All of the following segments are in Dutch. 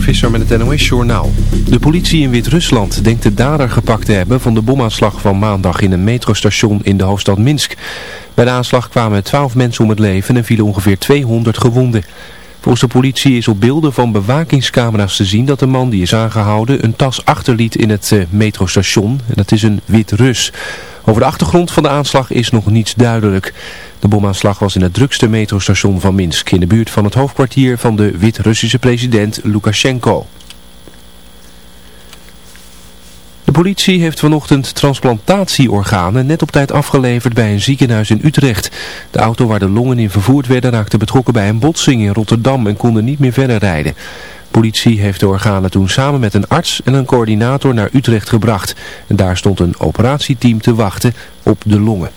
Visser met het NOS Journaal. De politie in Wit-Rusland denkt de dader gepakt te hebben van de bomaanslag van maandag in een metrostation in de hoofdstad Minsk. Bij de aanslag kwamen 12 mensen om het leven en vielen ongeveer 200 gewonden. Volgens de politie is op beelden van bewakingscamera's te zien dat de man die is aangehouden een tas achterliet in het uh, metrostation. En dat is een Wit-Rus. Over de achtergrond van de aanslag is nog niets duidelijk. De bomaanslag was in het drukste metrostation van Minsk, in de buurt van het hoofdkwartier van de Wit-Russische president Lukashenko. De politie heeft vanochtend transplantatieorganen net op tijd afgeleverd bij een ziekenhuis in Utrecht. De auto waar de longen in vervoerd werden raakte betrokken bij een botsing in Rotterdam en kon niet meer verder rijden. Politie heeft de organen toen samen met een arts en een coördinator naar Utrecht gebracht. En daar stond een operatieteam te wachten op de longen.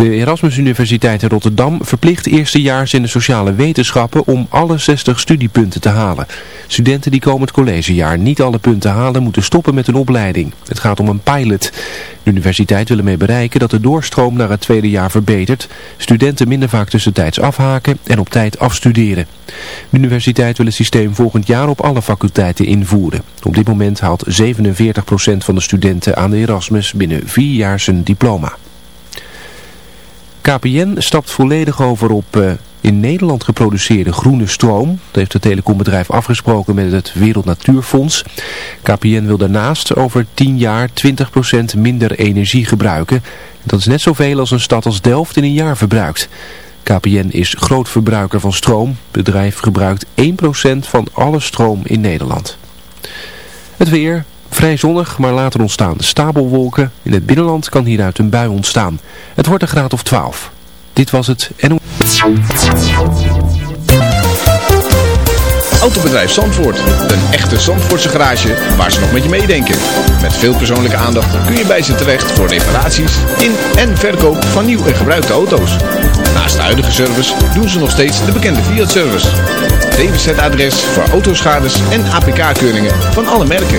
De Erasmus Universiteit in Rotterdam verplicht eerstejaars in de sociale wetenschappen om alle 60 studiepunten te halen. Studenten die komend collegejaar niet alle punten halen moeten stoppen met hun opleiding. Het gaat om een pilot. De universiteit wil ermee bereiken dat de doorstroom naar het tweede jaar verbetert, studenten minder vaak tussentijds afhaken en op tijd afstuderen. De universiteit wil het systeem volgend jaar op alle faculteiten invoeren. Op dit moment haalt 47% van de studenten aan de Erasmus binnen vier jaar zijn diploma. KPN stapt volledig over op uh, in Nederland geproduceerde groene stroom. Dat heeft het telecombedrijf afgesproken met het Wereld Natuurfonds. KPN wil daarnaast over 10 jaar 20% minder energie gebruiken. Dat is net zoveel als een stad als Delft in een jaar verbruikt. KPN is groot verbruiker van stroom. Het bedrijf gebruikt 1% van alle stroom in Nederland. Het weer, Vrij zonnig, maar later ontstaan stapelwolken. In het binnenland kan hieruit een bui ontstaan. Het wordt een graad of 12. Dit was het NO. Autobedrijf Zandvoort. Een echte Zandvoortse garage waar ze nog met je meedenken. Met veel persoonlijke aandacht kun je bij ze terecht voor reparaties in en verkoop van nieuw en gebruikte auto's. Naast de huidige service doen ze nog steeds de bekende Fiat-service. DWZ-adres voor autoschades en APK-keuringen van alle merken.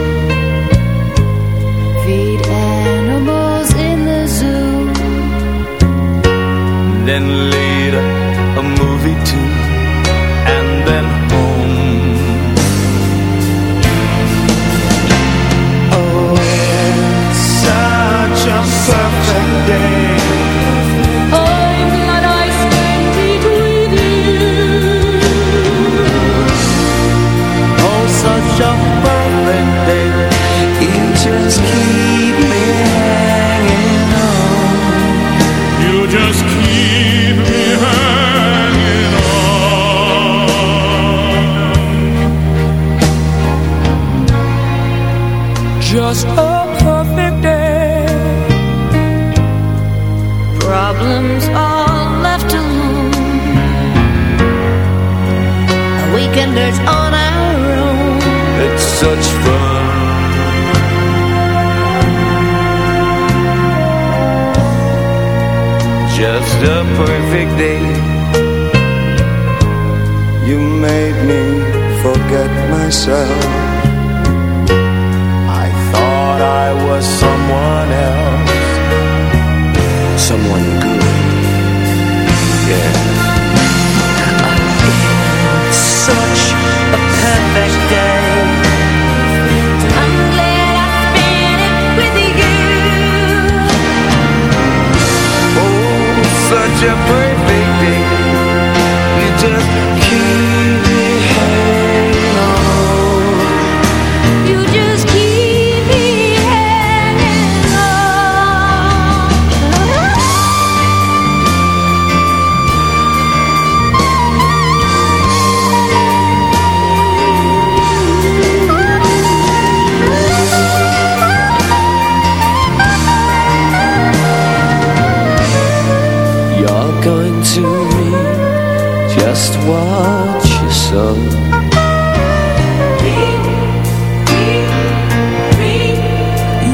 sow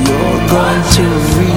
You're going to read